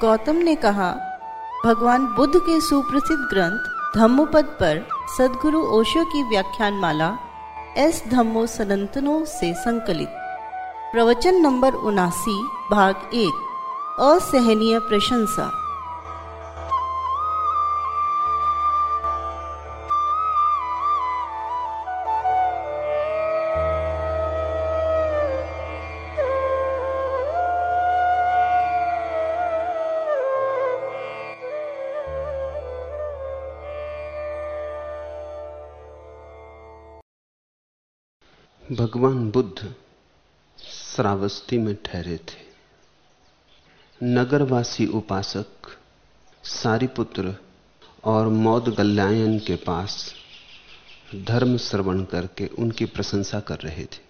गौतम ने कहा, भगवान बुद्ध के सुप्रसिद्ध ग्रंथ धम्मपद पर सदगुरु ओशो की व्याख्यान माला एस धम्मो सनंतनो से संकलित। प्रवचन नंबर उनासी, भाग एक, असहनीय प्रशंसा। बुद्ध श्रावस्ती में ठहरे थे। नगरवासी उपासक, सारिपुत्र और मौद गल्यायन के पास धर्म श्रवण करके उनकी प्रशंसा कर रहे थे।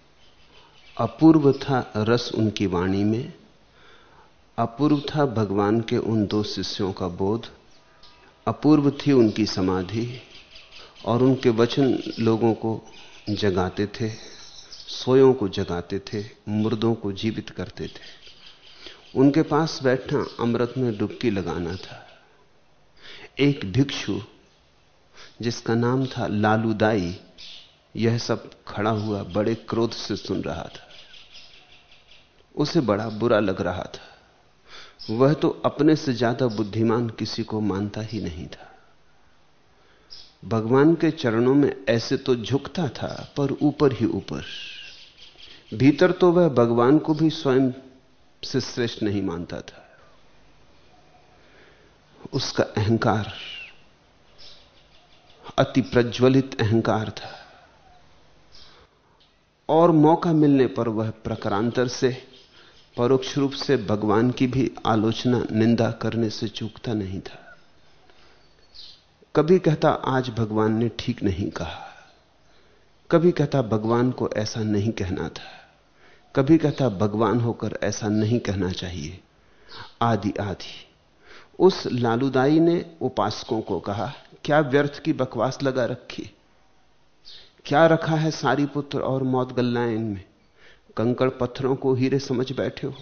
अपूर्व था रस उनकी वाणी में, अपूर्व था भगवान के उन दो शिष्यों का बोध, अपूर्व थी उनकी समाधि और उनके वचन लोगों को जगाते थे। सोयों को जगाते थे, मुर्दों को जीवित करते थे। उनके पास बैठना अमृत में डुबकी लगाना था। एक भिक्षु, जिसका नाम था लालूदाई, यह सब खड़ा हुआ बड़े क्रोध से सुन रहा था। उसे बड़ा बुरा लग रहा था। वह तो अपने से ज़्यादा बुद्धिमान किसी को मानता ही नहीं था। भगवान के चरणों में ऐसे तो झुकता था, पर ऊपर ही ऊपर। भीतर तो वह भगवान को भी स्वयं से श्रेष्ठ नहीं मानता था। उसका अहंकार, अति प्रज्वलित अहंकार था। और मौका मिलने पर वह प्रकारांतर से, परोक्ष रूप से भगवान की भी आलोचना, निंदा करने से चूकता नहीं था। कभी कहता, आज भगवान ने ठीक नहीं कहा। कभी कहता भगवान को ऐसा नहीं कहना था। कभी कहता भगवान होकर ऐसा नहीं कहना चाहिए। आदि आदि। उस लालूदाई ने उपासकों को कहा, क्या व्यर्थ की बकवास लगा रखी? क्या रखा है सारी पुत्र और मौत गल्लायन इनमें? कंकड़ पत्थरों को हीरे समझ बैठे हो।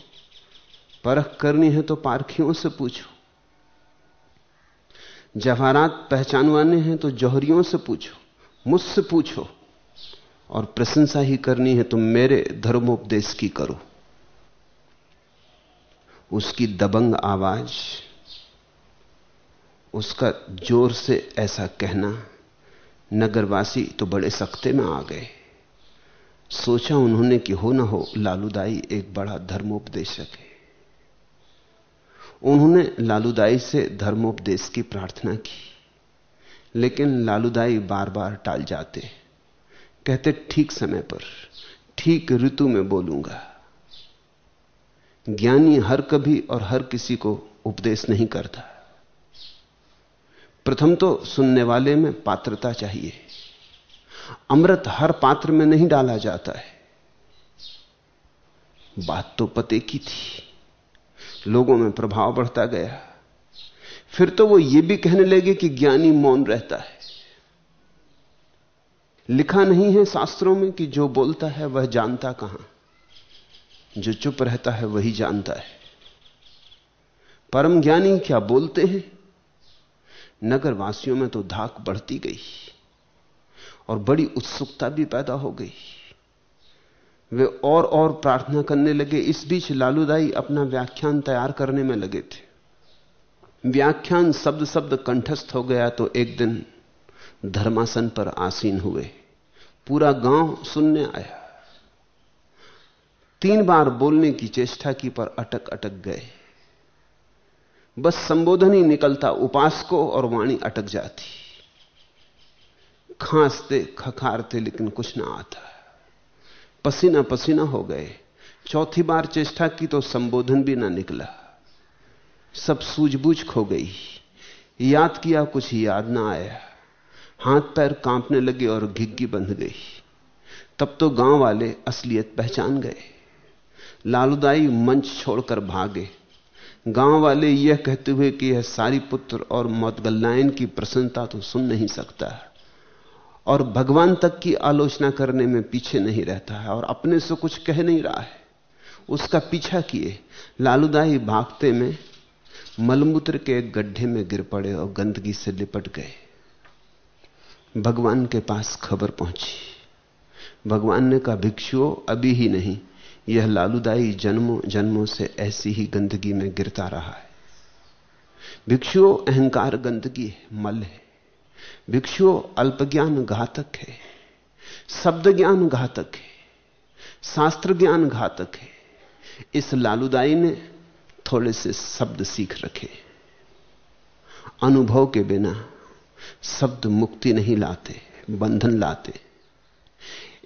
परख करनी है तो पारखियों से पूछो। जवाहरात पहचानवाने हैं तो जौहरियों से पूछो। मुझसे पूछो। और प्रशंसा ही करनी है तो मेरे धर्मोपदेश की करो। उसकी दबंग आवाज़, उसका ज़ोर से ऐसा कहना, नगरवासी तो बड़े सख्ते में आ गए। सोचा उन्होंने कि हो ना हो, लालूदाई एक बड़ा धर्मोपदेशक है। उन्होंने लालूदाई से धर्मोपदेश की प्रार्थना की, लेकिन लालूदाई बार बार टाल जाते। कहते, ठीक समय पर, ठीक ऋतु में बोलूँगा। ज्ञानी हर कभी और हर किसी को उपदेश नहीं करता। प्रथम तो सुनने वाले में पात्रता चाहिए। अमृत हर पात्र में नहीं डाला जाता है। बात तो पते की थी। लोगों में प्रभाव बढ़ता गया। फिर तो वो ये भी कहने लगे कि ज्ञानी मौन रहता है। लिखा नहीं है शास्त्रों में कि जो बोलता है वह जानता कहाँ। जो चुप रहता है वही जानता है। परम ज्ञानी क्या बोलते हैं? नगर वासियों में तो धाक बढ़ती गई और बड़ी उत्सुकता भी पैदा हो गई। वे और और प्रार्थना करने लगे। इस बीच लालूदाई अपना व्याख्यान तैयार करने में लगे थे। व्याख्यान शब्द शब्द कंठस्थ हो गया तो एक दिन धर्मासन पर आसीन हुए। पूरा गाँव सुनने आया। तीन बार बोलने की चेष्टा की पर अटक अटक गए। बस संबोधन ही निकलता उपासको और वाणी अटक जाती। खांसते, खखारते, लेकिन कुछ ना आता। पसीना पसीना हो गए। चौथी बार चेष्टा की तो संबोधन भी ना निकला। सब सूझबूझ खो गई। याद किया कुछ याद ना आया। हाथ पैर कांपने लगे और घिग्गी बंध गई। तब तो गाँव वाले असलियत पहचान गए। लालूदाई मंच छोड़कर भागे। गाँव वाले यह कहते हुए कि यह सारी पुत्र और मौतगल्लायन की प्रसन्नता तो सुन नहीं सकता और भगवान तक की आलोचना करने में पीछे नहीं रहता है और अपने से कुछ कह नहीं रहा है। उसका पीछा किए। लालूदाई भागते में मलमूत्र के एक गड्ढे में गिर पड़े और गंदगी से लिपट गए। भगवान के पास खबर पहुँची। भगवान ने कहा, भिक्षुओं, अभी ही नहीं। यह लालूदाई जन्मों जन्मों से ऐसी ही गंदगी में गिरता रहा है। भिक्षुओं, अहंकार गंदगी है, मल है। भिक्षुओं, अल्पज्ञान घातक है। शब्द ज्ञान घातक है। शास्त्र ज्ञान घातक है। इस लालूदाई ने थोड़े से शब्द सीख रखे। अनुभव के बिना शब्द मुक्ति नहीं लाते, बंधन लाते।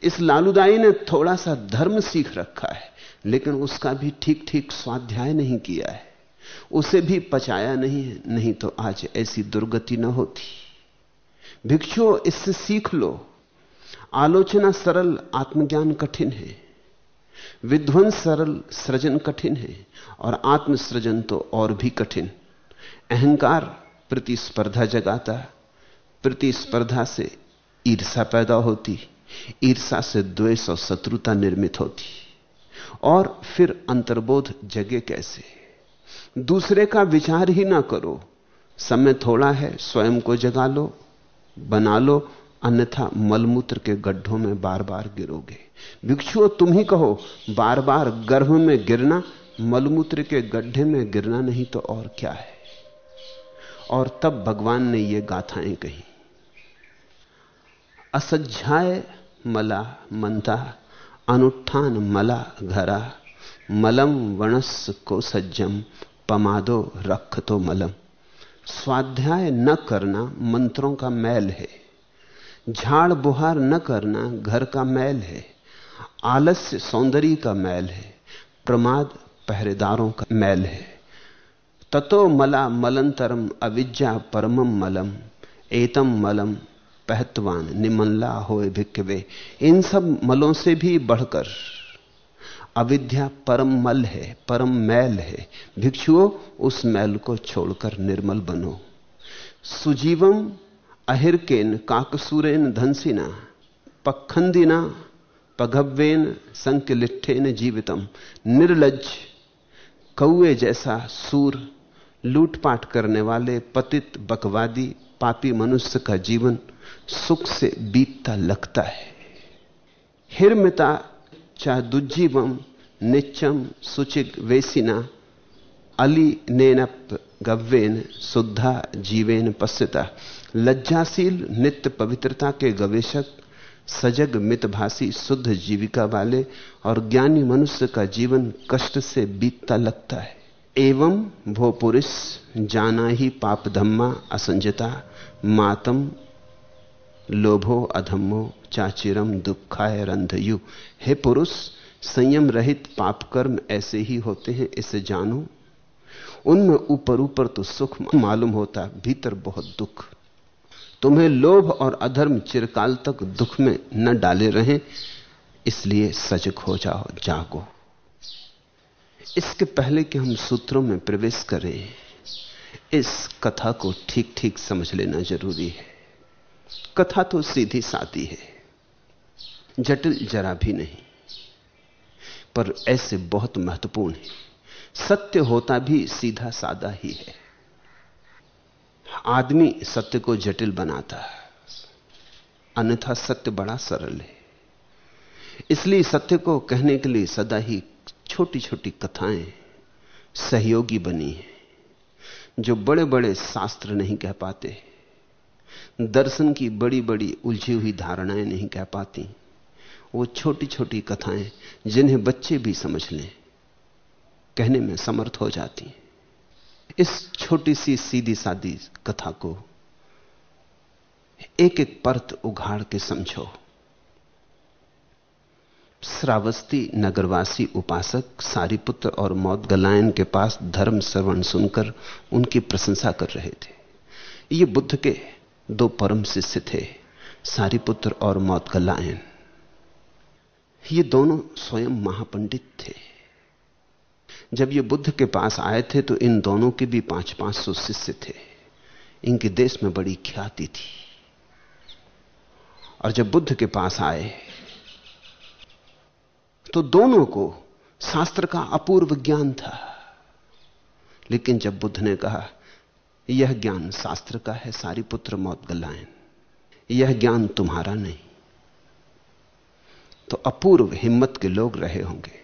इस लालूदाई ने थोड़ा सा धर्म सीख रखा है, लेकिन उसका भी ठीक ठीक स्वाध्याय नहीं किया है। उसे भी पचाया नहीं है, नहीं तो आज ऐसी दुर्गति न होती। भिक्षु, इससे सीख लो। आलोचना सरल, आत्मज्ञान कठिन है। विध्वंस सरल, सृजन कठिन है, और आत्मसृजन तो और भी कठिन। अहंकार प्रतिस्पर्धा जगाता। प्रतिस्पर्धा से ईर्षा पैदा होती ईर्षा से द्वेष और शत्रुता निर्मित होती। और फिर अंतर्बोध, जगे कैसे? दूसरे का विचार ही ना करो। समय थोड़ा है, स्वयं को जगा लो, बना लो, अन्यथा मलमूत्र के गड्ढों में बार बार गिरोगे। भिक्षुओं, तुम ही कहो बार बार गर्भ में गिरना, मलमूत्र के गड्ढे में गिरना नहीं तो और क्या है? और तब भगवान ने ये गाथाएँ कही। असज्जाय मला मंता, अनुत्थान मला घरा, मलम वणस को सज्जम, पमादो रख तो मलम। स्वाध्याय न करना मंत्रों का मैल है, झाड़ बुहार न करना घर का मैल है, आलस्य सौंदर्य का मैल है, प्रमाद पहरेदारों का मैल है। ततो मला मलंतरम अविद्या परमम मलम, एतम मलम पहतवान, निमल्ला होए भिक्वे इन सब मलों से भी बढ़कर अविद्या परम मल है, परम मैल है। भिक्षुओं, उस मैल को छोड़कर निर्मल बनो। सुजीवम अहिर्केन काकसूरेन धनसिना पखंदिना पगव्वेन संकलिठेन जीवितम। निर्लज कौए जैसा सूर लूटपाट करने वाले पतित बकवादी पापी मनुष्य का जीवन सुख से बीतता लगता है। हिरमिता चादुज्जीवम निच्चम सुचिक वेसिना, अली, नेनप गव्वेन शुद्धा जीवेन पश्यता लज्जाशील, नित्य पवित्रता के गवेशक, सजग, मितभाषी, शुद्ध जीविका वाले और ज्ञानी मनुष्य का जीवन कष्ट से बीतता लगता है। एवं वो पुरुष जाना ही पाप धम्मा, असंजता, मातम लोभो अधम्मो चाचिरम दुखाय रंधयु। हे पुरुष, संयम रहित पाप कर्म ऐसे ही होते हैं, इसे जानो। उनमें ऊपर ऊपर तो सुख मालूम होता, भीतर बहुत दुख। तुम्हें लोभ और अधर्म चिरकाल तक दुख में न डाले रहें, इसलिए सजग हो जाओ, जागो। इसके पहले कि हम सूत्रों में प्रवेश करें, इस कथा को ठीक ठीक समझ लेना ज़रूरी है। कथा तो सीधी सादी है। जटिल जरा भी नहीं। पर ऐसे बहुत महत्वपूर्ण है। सत्य होता भी सीधा सादा ही है। आदमी सत्य को जटिल बनाता है। अन्यथा सत्य बड़ा सरल है। इसलिए सत्य को कहने के लिए सदा ही छोटी छोटी कथाएँ सहयोगी बनी है, जो बड़े बड़े शास्त्र नहीं कह पाते। दर्शन की बड़ी बड़ी उलझी हुई धारणाएँ नहीं कह पाती। वो छोटी छोटी कथाएँ जिन्हें बच्चे भी समझ लें, कहने में समर्थ हो जाती हैं। इस छोटी सी सीधी सादी कथा को एक एक परत उघाड़ के समझो। श्रावस्ती नगरवासी उपासक सारीपुत्र और मौत गलायन के पास धर्म श्रवण सुनकर उनकी प्रशंसा कर रहे थे। ये बुद्ध के दो परम शिष्य थे सारीपुत्र और मौत गलायन ये दोनों स्वयं महापंडित थे। जब ये बुद्ध के पास आए थे तो इन दोनों के भी पाँच पाँच सौ शिष्य थे। इनके देश में बड़ी ख्याति थी। और जब बुद्ध के पास आए तो दोनों को शास्त्र का अपूर्व ज्ञान था। लेकिन जब बुद्ध ने कहा यह ज्ञान शास्त्र का है, सारी पुत्र मौत गलायन यह ज्ञान तुम्हारा नहीं। तो अपूर्व हिम्मत के लोग रहे होंगे।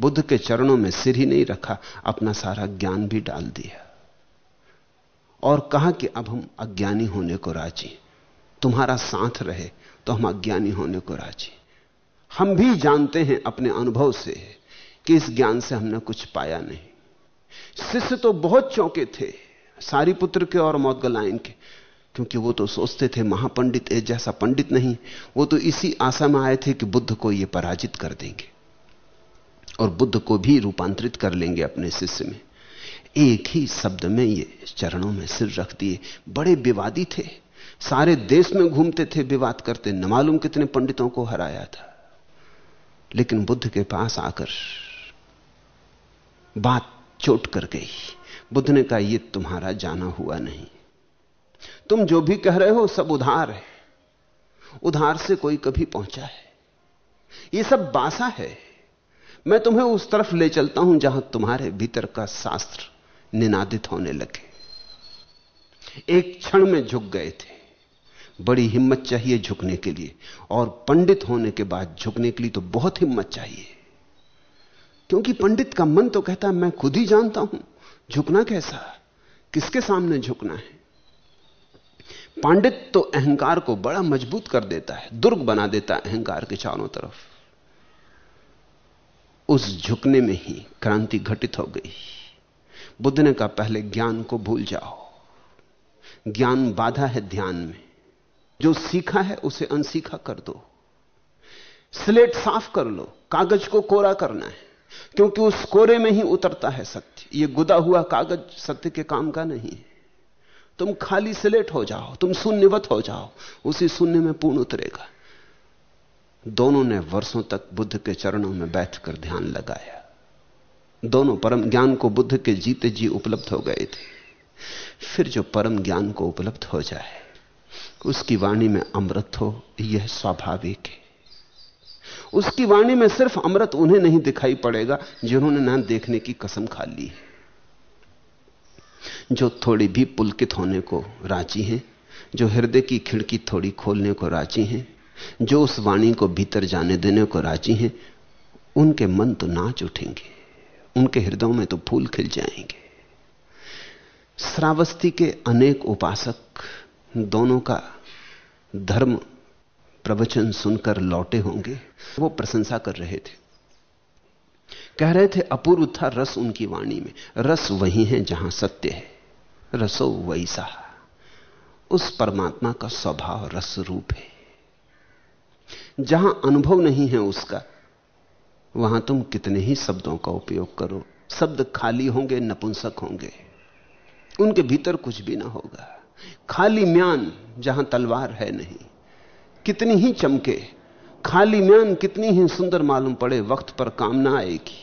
बुद्ध के चरणों में सिर ही नहीं रखा, अपना सारा ज्ञान भी डाल दिया। और कहा कि अब हम अज्ञानी होने को राज़ी। तुम्हारा साथ रहे तो हम अज्ञानी होने को राज़ी। हम भी जानते हैं अपने अनुभव से कि इस ज्ञान से हमने कुछ पाया नहीं। शिष्य तो बहुत चौंके थे। सारी पुत्र के और मौत गलायन के। क्योंकि वो तो सोचते थे, महापंडित ए जैसा पंडित नहीं, वो तो इसी आशा में आए थे कि बुद्ध को ये पराजित कर देंगे। और बुद्ध को भी रूपांतरित कर लेंगे अपने शिष्य में। एक ही शब्द में ये चरणों में सिर रख दिए। बड़े विवादी थे। सारे देश में घूमते थे, विवाद करते। न मालूम कितने पंडितों को हराया था। लेकिन बुद्ध के पास आकर बात चोट कर गई। बुद्ध ने कहा यह तुम्हारा जाना हुआ नहीं। तुम जो भी कह रहे हो, सब उधार है। उधार से कोई कभी पहुँचा है। यह सब बासा है। मैं तुम्हें उस तरफ़ ले चलता हूँ, जहाँ तुम्हारे भीतर का शास्त्र निनादित होने लगे। एक क्षण में झुक गए थे। बड़ी हिम्मत चाहिए झुकने के लिए, और पंडित होने के बाद झुकने के लिए तो बहुत हिम्मत चाहिए। क्योंकि पंडित का मन तो कहता है, मैं खुद ही जानता हूँ। झुकना कैसा किसके सामने झुकना है? पांडित तो अहंकार को बड़ा मज़बूत कर देता है, दुर्ग बना देता है अहंकार के चारों तरफ़। उस झुकने में ही क्रांति घटित हो गई। बुद्ध ने कहा, पहले ज्ञान को भूल जाओ। ज्ञान बाधा है ध्यान में। जो सीखा है, उसे अनसीखा कर दो। स्लेट साफ़ कर लो। कागज़ को कोरा करना है। क्योंकि उस कोरे में ही उतरता है सत्य। यह गुदा हुआ कागज़ सत्य के काम का नहीं है। तुम खाली सिलेट हो जाओ, तुम शून्यवत हो जाओ, उसी शून्य में पूर्ण उतरेगा। दोनों ने वर्षों तक बुद्ध के चरणों में बैठकर ध्यान लगाया। दोनों परम ज्ञान को बुद्ध के जीते जी उपलब्ध हो गए थे। फिर जो परम ज्ञान को उपलब्ध हो जाए, उसकी वाणी में अमृत हो, यह स्वाभाविक है। उसकी वाणी में सिर्फ़ अमृत उन्हें नहीं दिखाई पड़ेगा, जिन्होंने ना देखने की कसम खा ली है। जो थोड़ी भी पुलकित होने को राज़ी हैं, जो हृदय की खिड़की थोड़ी खोलने को राज़ी हैं, जो उस वाणी को भीतर जाने देने को राज़ी हैं, उनके मन तो नाच उठेंगे, उनके हृदयों में तो फूल खिल जाएँगे। श्रावस्ती के अनेक उपासक, दोनों का धर्म प्रवचन सुनकर लौटे होंगे। वो प्रशंसा कर रहे थे। कह रहे थे, अपूर्व था रस उनकी वाणी में। रस वही है जहाँ सत्य है। रसो वैसा। उस परमात्मा का स्वभाव रस रूप है। जहाँ अनुभव नहीं है उसका, वहाँ तुम कितने ही शब्दों का उपयोग करो। शब्द खाली होंगे, नपुंसक होंगे। उनके भीतर कुछ भी ना होगा। खाली म्यान जहाँ तलवार है नहीं। कितनी ही चमके, खाली म्यान कितनी ही सुंदर मालूम पड़े, वक्त पर काम ना आएगी।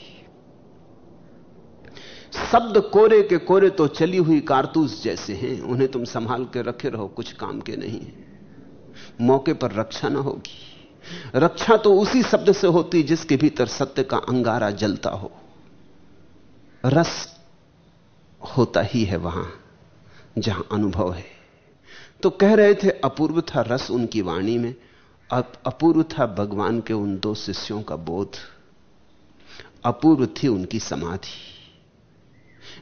शब्द कोरे के कोरे तो चली हुई कारतूस जैसे हैं, उन्हें तुम संभाल के रखे रहो, कुछ काम के नहीं मौके पर रक्षा ना होगी। रक्षा तो उसी शब्द से होती जिसके भीतर सत्य का अंगारा जलता हो। रस होता ही है वहाँ, जहाँ अनुभव है। तो कह रहे थे, अपूर्व था रस उनकी वाणी में अपूर्व था भगवान के उन दो शिष्यों का बोध। अपूर्व थी उनकी समाधि।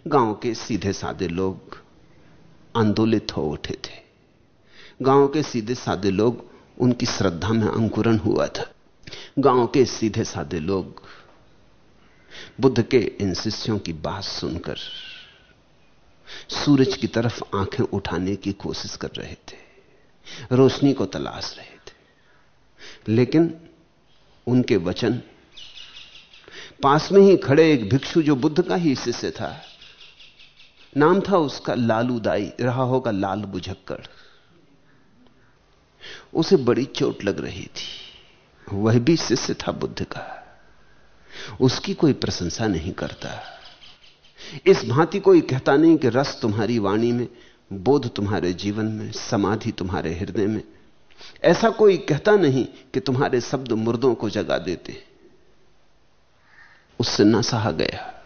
गाँव के सीधे साधे लोग आंदोलित हो उठे थे। गाँव के सीधे साधे लोग उनकी श्रद्धा में अंकुरण हुआ था। गाँव के सीधे साधे लोग बुद्ध के इन शिष्यों की बात सुनकर सूरज की तरफ़ आँखें उठाने की कोशिश कर रहे थे। रोशनी को तलाश रहे थे। लेकिन उनके वचन पास में ही खड़े एक भिक्षु जो बुद्ध का ही शिष्य था, नाम था उसका लालू दाई, रहा होगा लाल बुझक्कड़। उसे बड़ी चोट लग रही थी। वह भी शिष्य था बुद्ध का। उसकी कोई प्रशंसा नहीं करता। इस भांति कोई कहता नहीं कि रस तुम्हारी वाणी में, बोध तुम्हारे जीवन में, समाधि तुम्हारे हृदय में। ऐसा कोई कहता नहीं कि तुम्हारे शब्द मुर्दों को जगा देते। उससे न सहा गया।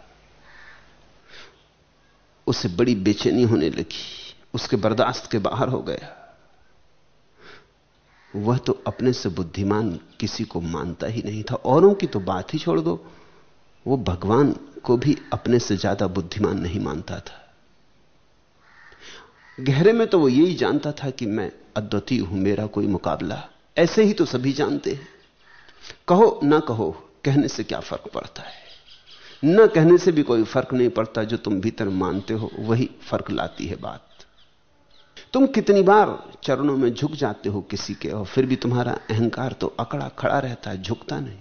उसे बड़ी बेचैनी होने लगी। उसके बर्दाश्त के बाहर हो गया। वह तो अपने से बुद्धिमान किसी को मानता ही नहीं था। औरों की तो बात ही छोड़ दो। वो भगवान को भी अपने से ज़्यादा बुद्धिमान नहीं मानता था। गहरे में तो वो यही जानता था कि मैं अद्वितीय हूँ, मेरा कोई मुकाबला। ऐसे ही तो सभी जानते हैं। कहो, ना कहो, कहने से क्या फ़र्क पड़ता है? न कहने से भी कोई फ़र्क नहीं पड़ता, जो तुम भीतर मानते हो, वही फ़र्क लाती है बात। तुम कितनी बार चरणों में झुक जाते हो किसी के, और फिर भी तुम्हारा अहंकार तो अकड़ा खड़ा रहता है, झुकता नहीं।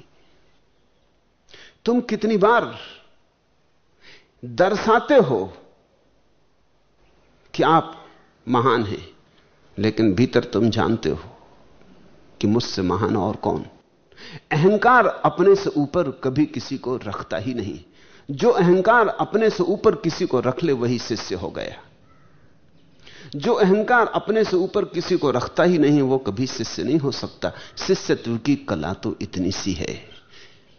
तुम कितनी बार दर्शाते हो कि आप महान हैं, लेकिन भीतर तुम जानते हो कि मुझसे महान और कौन? अहंकार अपने से ऊपर कभी किसी को रखता ही नहीं। जो अहंकार अपने से ऊपर किसी को रख ले, वही शिष्य हो गया। जो अहंकार अपने से ऊपर किसी को रखता ही नहीं, वो कभी शिष्य नहीं हो सकता। शिष्यत्व की कला तो इतनी सी है।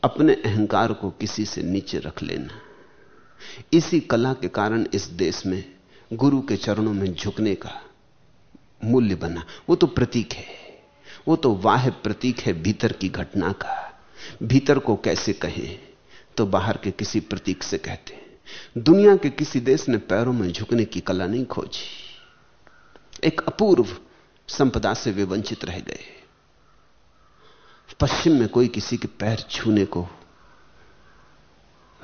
अपने अहंकार को किसी से नीचे रख लेना। इसी कला के कारण इस देश में गुरु के चरणों में झुकने का मूल्य बना। वो तो प्रतीक है। वो तो वाह प्रतीक है भीतर की घटना का। भीतर को कैसे कहें? तो बाहर के किसी प्रतीक से कहते दुनिया के किसी देश ने पैरों में झुकने की कला नहीं खोजी। एक अपूर्व संपदा से वे वंचित रह गए। पश्चिम में कोई किसी के पैर छूने को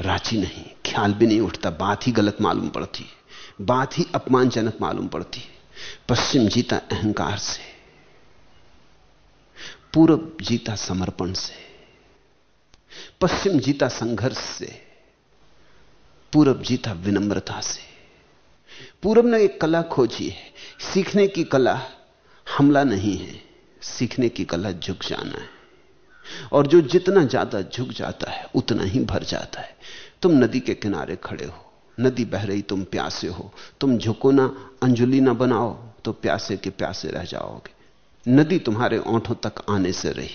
राज़ी नहीं। ख्याल भी नहीं उठता। बात ही गलत मालूम पड़ती बात ही अपमानजनक मालूम पड़ती पश्चिम जीता अहंकार से, पूरब जीता समर्पण से, पश्चिम जीता संघर्ष से, पूरब जीता विनम्रता से। पूरब ने एक कला खोजी है। सीखने की कला हमला नहीं है। सीखने की कला झुक जाना है। और जो जितना ज़्यादा झुक जाता है, उतना ही भर जाता है। तुम नदी के किनारे खड़े हो। नदी बह रही तुम प्यासे हो। तुम झुको ना, अंजुली ना बनाओ तो प्यासे के प्यासे रह जाओगे। नदी तुम्हारे ओंठों तक आने से रही।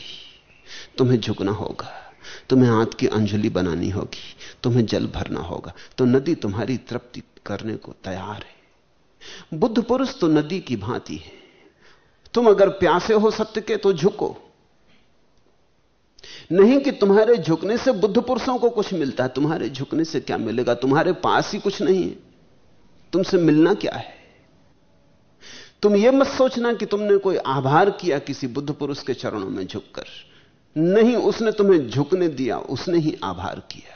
तुम्हें झुकना होगा। तुम्हें हाथ की अंजलि बनानी होगी। तुम्हें जल भरना होगा। तो नदी तुम्हारी तृप्ति करने को तैयार है। बुद्ध पुरुष तो नदी की भांति है। तुम अगर प्यासे हो सत्य के तो झुको। नहीं कि तुम्हारे झुकने से बुद्ध पुरुषों को कुछ मिलता है, तुम्हारे झुकने से क्या मिलेगा? तुम्हारे पास ही कुछ नहीं है। तुमसे मिलना क्या है? तुम यह मत सोचना कि तुमने कोई आभार किया किसी बुद्ध पुरुष के चरणों में झुककर। नहीं, उसने तुम्हें झुकने दिया, उसने ही आभार किया।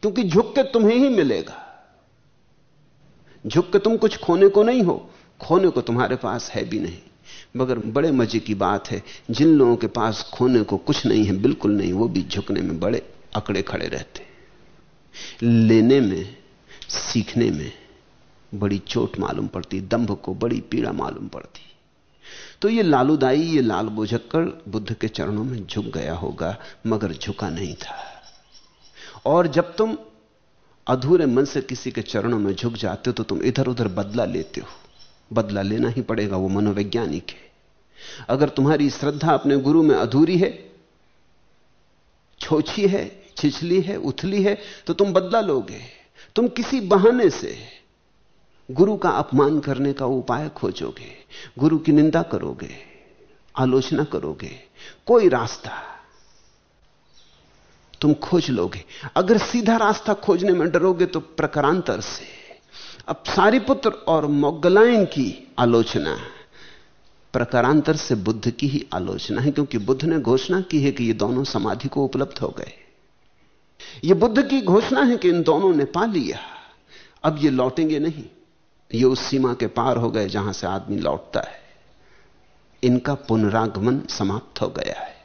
क्योंकि झुक के तुम्हें ही मिलेगा। झुक के तुम कुछ खोने को नहीं हो, खोने को तुम्हारे पास है भी नहीं। मगर बड़े मज़े की बात है। जिन लोगों के पास खोने को कुछ नहीं है, बिल्कुल नहीं, वो भी झुकने में बड़े अकड़े खड़े रहते लेने में, सीखने में बड़ी चोट मालूम पड़ती, दंभ को बड़ी पीड़ा मालूम पड़ती। तो ये लालूदाई, ये लाल बोझक्कर बुद्ध के चरणों में झुक गया होगा, मगर झुका नहीं था। और जब तुम अधूरे मन से किसी के चरणों में झुक जाते हो तो तुम इधर उधर बदला लेते हो। बदला लेना ही पड़ेगा, वो मनोवैज्ञानिक है। अगर तुम्हारी श्रद्धा अपने गुरु में अधूरी है, छोछी है, छिछली है, उथली है तो तुम बदला लोगे। तुम किसी बहाने से गुरु का अपमान करने का उपाय खोजोगे, गुरु की निंदा करोगे, आलोचना करोगे, कोई रास्ता तुम खोज लोगे। अगर सीधा रास्ता खोजने में डरोगे तो प्रकारांतर से अब सारीपुत्र और मोगलायन की आलोचना प्रकारांतर से बुद्ध की ही आलोचना है, क्योंकि बुद्ध ने घोषणा की है कि ये दोनों समाधि को उपलब्ध हो गए। ये बुद्ध की घोषणा है कि इन दोनों ने पा लिया। अब ये लौटेंगे नहीं। ये उस सीमा के पार हो गए जहाँ से आदमी लौटता है। इनका पुनरागमन समाप्त हो गया है।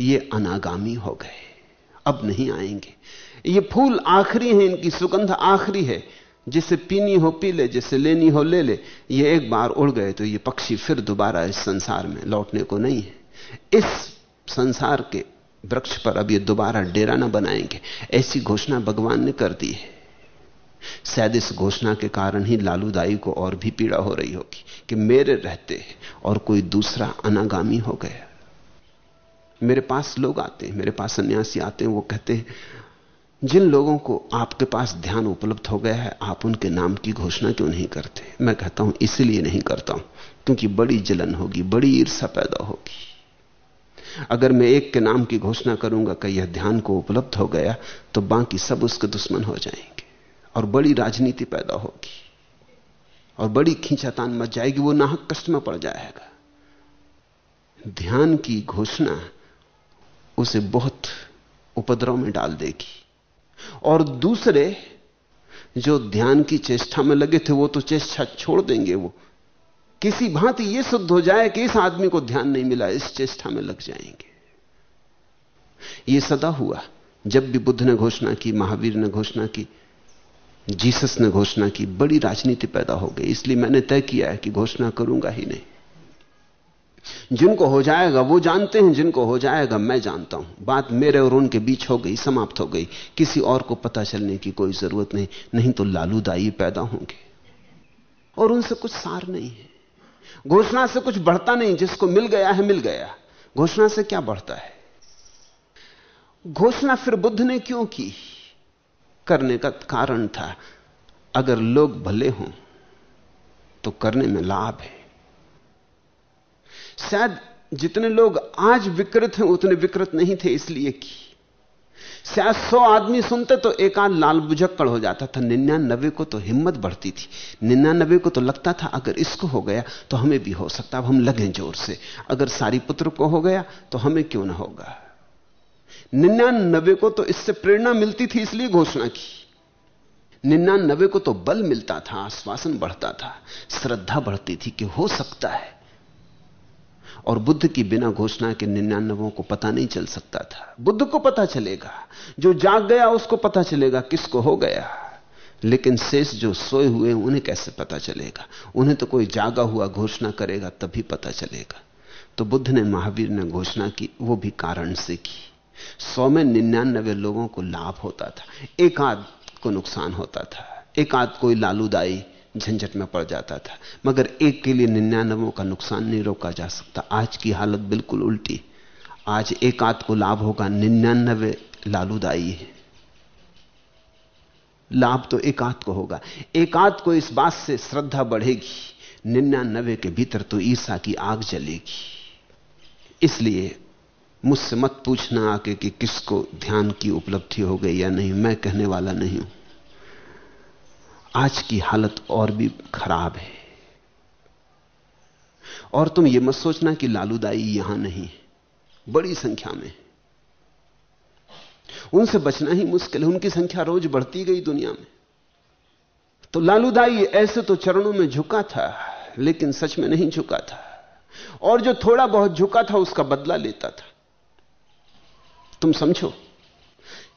ये अनागामी हो गए। अब नहीं आएँगे। ये फूल आखिरी है, इनकी सुगंध आखिरी है। जिसे पीनी हो पी ले, जिसे लेनी हो ले ले, ये एक बार उड़ गए तो ये पक्षी फिर दोबारा इस संसार में लौटने को नहीं है। इस संसार के वृक्ष पर अब ये दोबारा डेरा ना बनाएँगे। ऐसी घोषणा भगवान ने कर दी है। शायद इस घोषणा के कारण ही लालूदाई को और भी पीड़ा हो रही होगी कि मेरे रहते और कोई दूसरा अनागामी हो गया। मेरे पास लोग आते हैं, मेरे पास सन्यासी आते हैं, वो कहते हैं जिन लोगों को आपके पास ध्यान उपलब्ध हो गया है, आप उनके नाम की घोषणा क्यों नहीं करते? मैं कहता हूँ, इसलिए नहीं करता हूँ, क्योंकि बड़ी जलन होगी, बड़ी ईर्षा पैदा होगी। अगर मैं एक के नाम की घोषणा करूँगा कि यह ध्यान को उपलब्ध हो गया तो बाकी सब उसके दुश्मन हो जाएँगे, और बड़ी राजनीति पैदा होगी, और बड़ी खींचातान मच जाएगी, वो नाहक कष्ट में पड़ जाएगा। ध्यान की घोषणा उसे बहुत उपद्रव में डाल देगी। और दूसरे जो ध्यान की चेष्टा में लगे थे, वो तो चेष्टा छोड़ देंगे वो। किसी भांति ये सिद्ध हो जाए कि इस आदमी को ध्यान नहीं मिला, इस चेष्टा में लग जाएँगे। ये सदा हुआ, जब भी बुद्ध ने घोषणा की, महावीर ने घोषणा की, जीसस ने घोषणा की, बड़ी राजनीति पैदा हो गई। इसलिए मैंने तय किया है कि घोषणा करूँगा ही नहीं। जिनको हो जाएगा वो जानते हैं, जिनको हो जाएगा मैं जानता हूँ। बात मेरे और उनके बीच हो गई, समाप्त हो गई। किसी और को पता चलने की कोई ज़रूरत नहीं नहीं तो लालूदाई पैदा होंगे। और उनसे कुछ सार नहीं है। घोषणा से कुछ बढ़ता नहीं, जिसको मिल गया है, मिल गया। घोषणा से क्या बढ़ता है? घोषणा फिर बुद्ध ने क्यों की? करने का कारण था, अगर लोग भले हों तो करने में लाभ है। शायद जितने लोग आज विकृत हैं, उतने विकृत नहीं थे इसलिए की। शायद सौ आदमी सुनते तो एक आध लाल बुझक्कड़ हो जाता था। निन्यानबे को तो हिम्मत बढ़ती थी। निन्यानबे को तो लगता था, अगर इसको हो गया तो हमें भी हो सकता, अब हम लगें ज़ोर से। अगर सारी पुत्र को हो गया तो हमें क्यों ना होगा? निन्यानबे को तो इससे प्रेरणा मिलती थी, इसलिए घोषणा की। निन्यानबे को तो बल मिलता था, आश्वासन बढ़ता था, श्रद्धा बढ़ती थी कि हो सकता है। और बुद्ध की बिना घोषणा के निन्यानवों को पता नहीं चल सकता था। बुद्ध को पता चलेगा। जो जाग गया, उसको पता चलेगा किसको हो गया। लेकिन शेष जो सोए हुए उन्हें कैसे पता चलेगा? उन्हें तो कोई जागा हुआ घोषणा करेगा, तभी पता चलेगा। तो बुद्ध ने, महावीर ने घोषणा की, वो भी कारण से की। सौ में निन्यानबे लोगों को लाभ होता था। एक आध को नुकसान होता था। एक आध कोई लालूदाई झंझट में पड़ जाता था। मगर एक के लिए निन्यानवों का नुकसान नहीं रोका जा सकता। आज की हालत बिल्कुल उल्टी। आज एक आध को लाभ होगा। निन्यानवे लालूदाई है। लाभ तो एक आध को होगा। एक आध को इस बात से श्रद्धा बढ़ेगी। निन्यानवे के भीतर तो ईर्षा की आग जलेगी। इसलिए मुझसे मत पूछना आके कि किसको ध्यान की उपलब्धि हो गई या नहीं। मैं कहने वाला नहीं हूँ। आज की हालत और भी खराब है। और तुम यह मत सोचना कि लालूदाई यहाँ नहीं है, बड़ी संख्या में उनसे बचना ही मुश्किल है, उनकी संख्या रोज बढ़ती गई दुनिया में। तो लालूदाई ऐसे तो चरणों में झुका था, लेकिन सच में नहीं झुका था। और जो थोड़ा बहुत झुका था, उसका बदला लेता था। तुम समझो,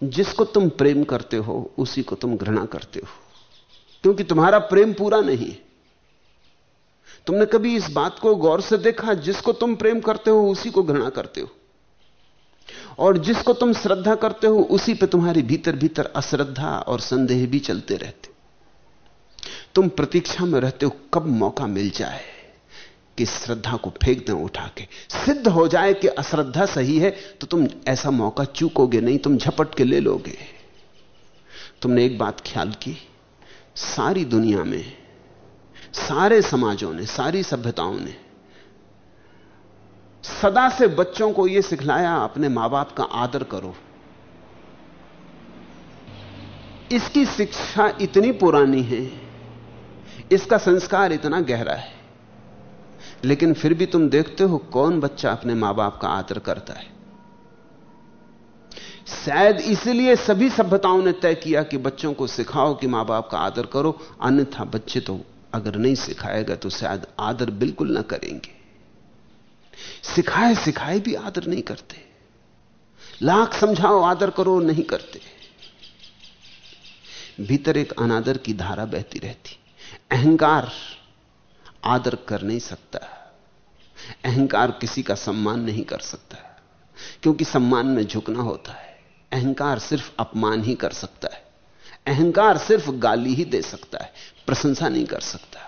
जिसको तुम प्रेम करते हो, उसी को तुम घृणा करते हो। क्योंकि तुम्हारा प्रेम पूरा नहीं। तुमने कभी इस बात को गौर से देखा, जिसको तुम प्रेम करते हो, उसी को घृणा करते हो। और जिसको तुम श्रद्धा करते हो, उसी पे तुम्हारे भीतर भीतर अश्रद्धा और संदेह भी चलते रहते। तुम प्रतीक्षा में रहते हो, कब मौका मिल जाए कि श्रद्धा को फेंक दें उठा के। सिद्ध हो जाए कि अश्रद्धा सही है तो तुम ऐसा मौका चूकोगे नहीं, तुम झपट के ले लोगे। तुमने एक बात ख्याल की सारी दुनिया में, सारे समाजों ने, सारी सभ्यताओं ने, सदा से बच्चों को यह सिखलाया, अपने माँ बाप का आदर करो। इसकी शिक्षा इतनी पुरानी है, इसका संस्कार इतना गहरा है, लेकिन फिर भी तुम देखते हो कौन बच्चा अपने माँ बाप का आदर करता है। शायद इसलिए सभी सभ्यताओं ने तय किया कि बच्चों को सिखाओ कि माँ बाप का आदर करो, अन्यथा बच्चे तो अगर नहीं सिखाएगा तो शायद आदर बिल्कुल ना करेंगे। सिखाए सिखाए भी आदर नहीं करते। लाख समझाओ, आदर करो, नहीं करते। भीतर एक अनादर की धारा बहती रहती। अहंकार आदर कर नहीं सकता। अहंकार किसी का सम्मान नहीं कर सकता। क्योंकि सम्मान में झुकना होता है। अहंकार सिर्फ़ अपमान ही कर सकता है। अहंकार सिर्फ़ गाली ही दे सकता है, प्रशंसा नहीं कर सकता।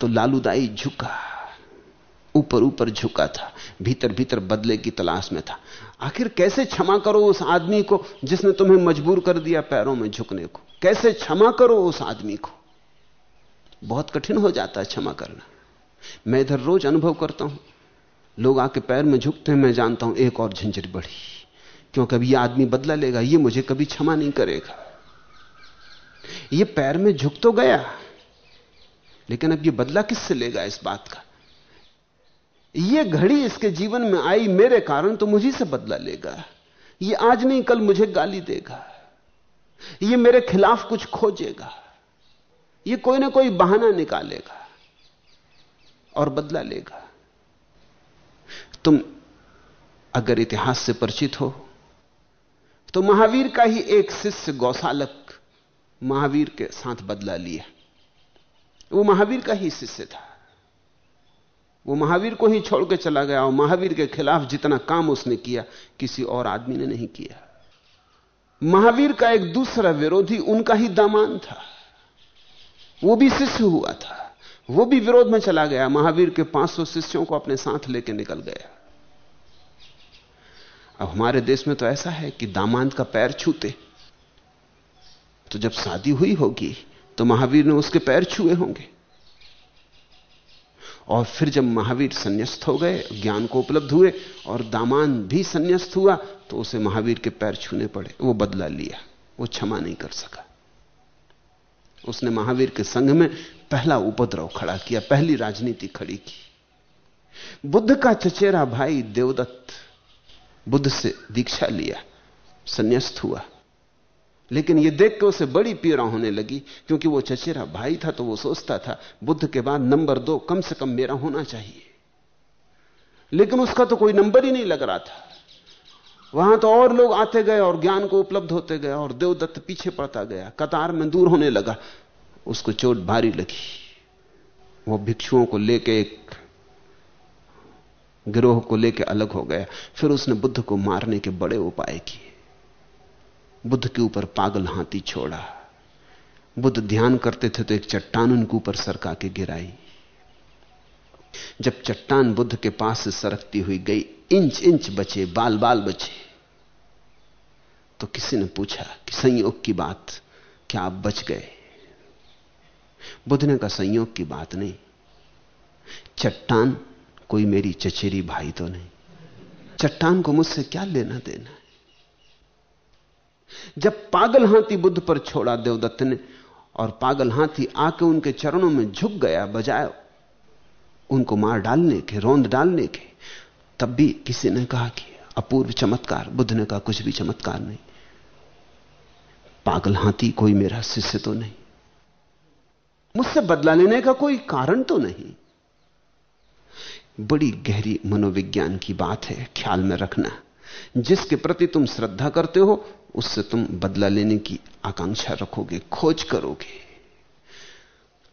तो लालूदाई झुका, ऊपर ऊपर झुका था, भीतर भीतर बदले की तलाश में था। आखिर कैसे क्षमा करो उस आदमी को जिसने तुम्हें मजबूर कर दिया पैरों में झुकने को? कैसे क्षमा करो उस आदमी को? बहुत कठिन हो जाता है क्षमा करना। मैं इधर रोज अनुभव करता हूँ। लोग आके पैर में झुकते हैं, मैं जानता हूँ एक और झंझट बढ़ी। क्योंकि अब यह आदमी बदला लेगा, ये मुझे कभी क्षमा नहीं करेगा। ये पैर में झुक तो गया, लेकिन अब ये बदला किससे लेगा इस बात का? ये घड़ी इसके जीवन में आई, मेरे कारण तो मुझी से बदला लेगा। ये आज नहीं, कल मुझे गाली देगा। ये मेरे खिलाफ कुछ खोजेगा। ये कोई ना कोई बहाना निकालेगा और बदला लेगा। तुम अगर इतिहास से परिचित हो तो महावीर का ही एक शिष्य गौशालक महावीर के साथ बदला लिया। वो महावीर का ही शिष्य था। वो महावीर को ही छोड़ के चला गया और महावीर के खिलाफ जितना काम उसने किया, किसी और आदमी ने नहीं किया। महावीर का एक दूसरा विरोधी उनका ही दामान था। वो भी शिष्य हुआ था। वो भी विरोध में चला गया। महावीर के 500 शिष्यों को अपने साथ लेके निकल गया। अब हमारे देश में तो ऐसा है कि दामाद का पैर छूते। तो जब शादी हुई होगी तो महावीर ने उसके पैर छुए होंगे। और फिर जब महावीर संन्यास्त हो गए, ज्ञान को उपलब्ध हुए, और दामान भी संन्यास्त हुआ तो उसे महावीर के पैर छूने पड़े। वो बदला लिया। वो क्षमा नहीं कर सका। उसने महावीर के संघ में पहला उपद्रव खड़ा किया, पहली राजनीति खड़ी की। बुद्ध का चचेरा भाई देवदत्त बुद्ध से दीक्षा लिया, संन्यास्त हुआ। लेकिन यह देख के उसे बड़ी पीड़ा होने लगी, क्योंकि वो चचेरा भाई था तो वो सोचता था, बुद्ध के बाद नंबर दो कम से कम मेरा होना चाहिए। लेकिन उसका तो कोई नंबर ही नहीं लग रहा था। वहाँ तो और लोग आते गए और ज्ञान को उपलब्ध होते गए और देवदत्त पीछे पड़ता गया, कतार में दूर होने लगा। उसको चोट भारी लगी। वो भिक्षुओं को लेके एक गिरोह को लेकर अलग हो गया। फिर उसने बुद्ध को मारने के बड़े उपाय किए। बुद्ध के ऊपर पागल हाथी छोड़ा। बुद्ध ध्यान करते थे तो एक चट्टान उनके ऊपर सरका के गिराई। जब चट्टान बुद्ध के पास से सरकती हुई गई, इंच इंच बचे, बाल बाल बचे तो किसी ने पूछा कि संयोग की बात, क्या आप बच गए? बुद्ध ने कहा, संयोग की बात नहीं। चट्टान कोई मेरी चचेरी भाई तो नहीं। चट्टान को मुझसे क्या लेना देना है? जब पागल हाथी बुद्ध पर छोड़ा देवदत्त ने और पागल हाथी आके उनके चरणों में झुक गया, बजाय उनको मार डालने के, रोंद डालने के, तब भी किसी ने कहा कि अपूर्व चमत्कार, बुद्ध ने कहा कुछ भी चमत्कार नहीं। पागल हाथी कोई मेरा शिष्य तो नहीं। मुझसे बदला लेने का कोई कारण तो नहीं। बड़ी गहरी मनोविज्ञान की बात है, ख्याल में रखना। जिसके प्रति तुम श्रद्धा करते हो, उससे तुम बदला लेने की आकांक्षा रखोगे, खोज करोगे।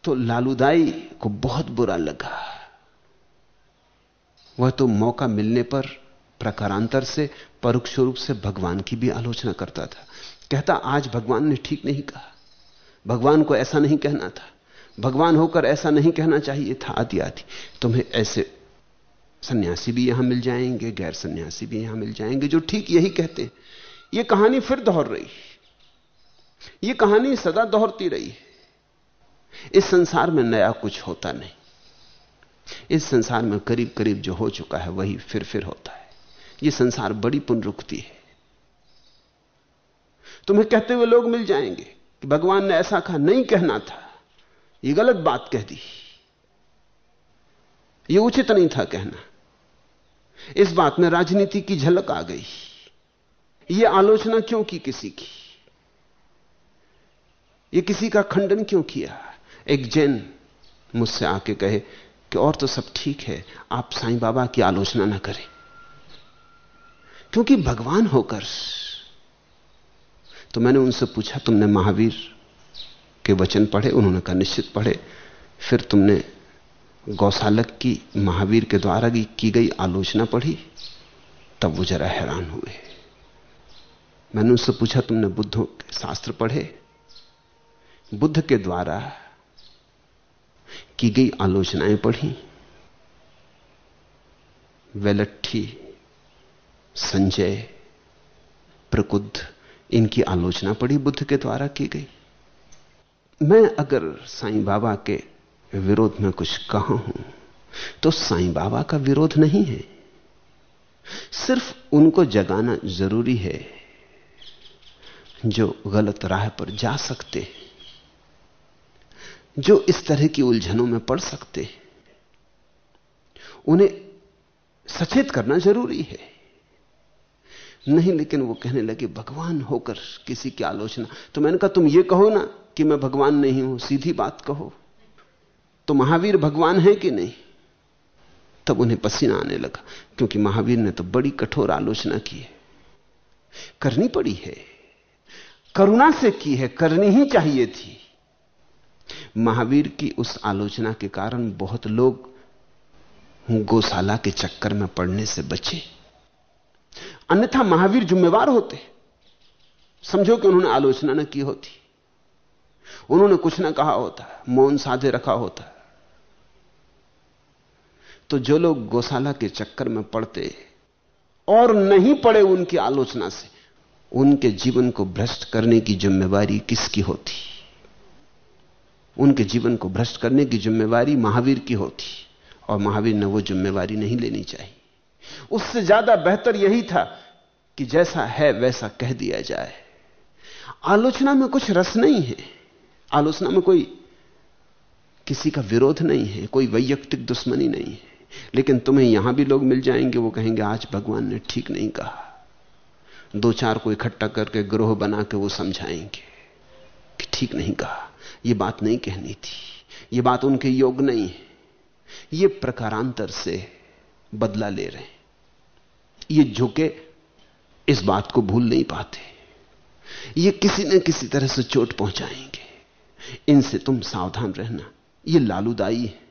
तो लालूदाई को बहुत बुरा लगा। वह तो मौका मिलने पर प्रकारांतर से, परोक्ष रूप से भगवान की भी आलोचना करता था। कहता, आज भगवान ने ठीक नहीं कहा। भगवान को ऐसा नहीं कहना था। भगवान होकर ऐसा नहीं कहना चाहिए था आदि आदि तुम्हें ऐसे सन्यासी भी यहाँ मिल जाएँगे, गैर सन्यासी भी यहाँ मिल जाएँगे, जो ठीक यही कहते हैं। यह कहानी फिर दोहर रही यह कहानी सदा दोहरती रही इस संसार में नया कुछ होता नहीं। इस संसार में करीब करीब जो हो चुका है, वही फिर फिर होता है। यह संसार बड़ी पुनरुक्ति है। तुम्हें कहते हुए लोग मिल जाएँगे कि भगवान ने ऐसा कहा, नहीं कहना था। यह गलत बात कह दी। यह उचित नहीं था कहना। इस बात में राजनीति की झलक आ गई। यह आलोचना क्यों की किसी की? यह किसी का खंडन क्यों किया? एक जैन मुझसे आके कहे कि और तो सब ठीक है, आप साईं बाबा की आलोचना ना करें। क्योंकि भगवान होकर तो मैंने उनसे पूछा, तुमने महावीर के वचन पढ़े, उन्होंने कहा, निश्चित पढ़े, फिर तुमने गौशालक की महावीर के द्वारा की की गई आलोचना पढ़ी, तब वो जरा हैरान हुए। मैंने उनसे पूछा, तुमने बुद्ध के शास्त्र पढ़े? बुद्ध के द्वारा की गई आलोचनाएँ पढ़ी। वेलट्ठी, संजय, प्रकुद्ध, इनकी आलोचना पढ़ी बुद्ध के द्वारा की गई। मैं अगर साईं बाबा के विरोध में कुछ कहा हूँ तो साईं बाबा का विरोध नहीं है। सिर्फ़ उनको जगाना ज़रूरी है, जो गलत राह पर जा सकते जो इस तरह की उलझनों में पड़ सकते उन्हें सचेत करना ज़रूरी है। नहीं, लेकिन वो कहने लगे, भगवान होकर किसी की आलोचना। तो मैंने कहा, तुम ये कहो ना कि मैं भगवान नहीं हूँ, सीधी बात कहो। तो महावीर भगवान है कि नहीं? तब उन्हें पसीना आने लगा, क्योंकि महावीर ने तो बड़ी कठोर आलोचना की है। करनी पड़ी है। करुणा से की है, करनी ही चाहिए थी। महावीर की उस आलोचना के कारण बहुत लोग गौशाला के चक्कर में पड़ने से बचे। अन्यथा महावीर जिम्मेवार होते। समझो कि उन्होंने आलोचना न की होती। उन्होंने कुछ ना कहा होता, मौन साधे रखा होता। तो जो लोग गौशाला के चक्कर में पड़ते और नहीं पड़े उनकी आलोचना से, उनके जीवन को भ्रष्ट करने की जिम्मेवारी किसकी होती? उनके जीवन को भ्रष्ट करने की जिम्मेवारी महावीर की होती और महावीर ने वो जिम्मेवारी नहीं लेनी चाहिए। उससे ज़्यादा बेहतर यही था कि जैसा है वैसा कह दिया जाए। आलोचना में कुछ रस नहीं है। आलोचना में कोई किसी का विरोध नहीं है, कोई वैयक्तिक दुश्मनी नहीं है। लेकिन तुम्हें यहाँ भी लोग मिल जाएँगे, वो कहेंगे, आज भगवान ने ठीक नहीं कहा। दो चार को इकट्ठा करके ग्रोह बना के वो समझाएँगे कि ठीक नहीं कहा। यह बात नहीं कहनी थी। यह बात उनके योग नहीं है। ये प्रकारांतर से बदला ले रहे हैं। ये झुके इस बात को भूल नहीं पाते। ये किसी न किसी तरह से चोट पहुंचाएँगे। इनसे तुम सावधान रहना। ये लालूदाई है।